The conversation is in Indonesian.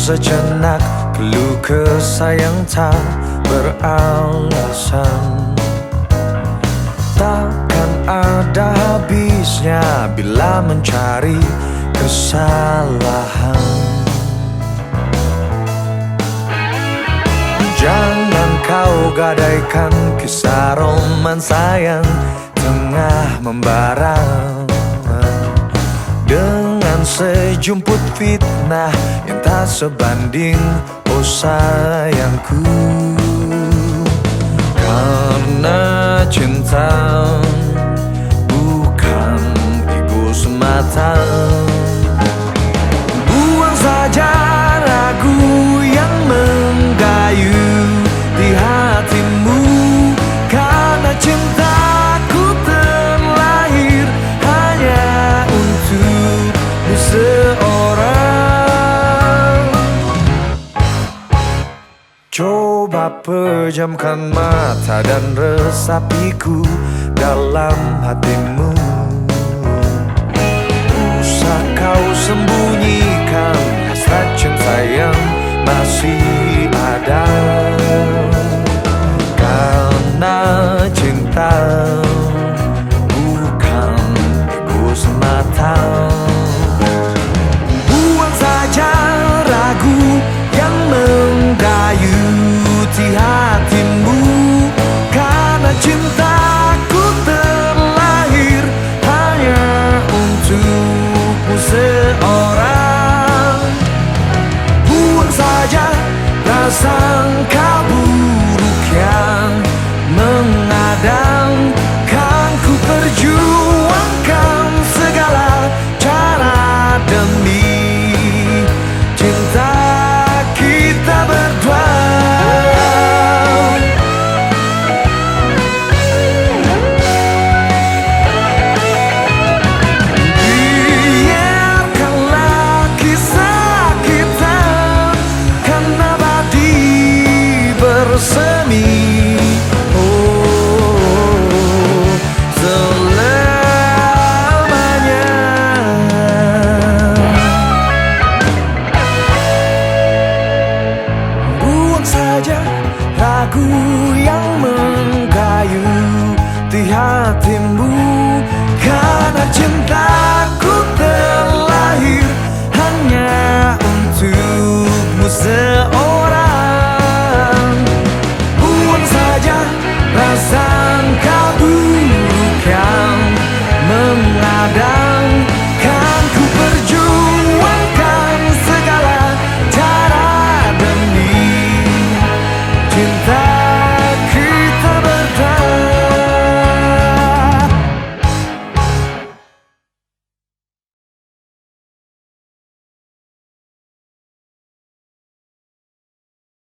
sejenak Keluh kesah yang tak beralasan. Takkan ada habisnya Bila mencari kesalahan. Jangan kau gadaikan kisah romansa yang tengah membara sejumput fitnah yang tak sebanding Oh sayangku. Karena cinta bukan ego semata Coba pejamkan mata dan resapiku dalam hatimu. Usah kau sembunyikan hasrat cinta yang masih Aku yang mengkayu di hatimu.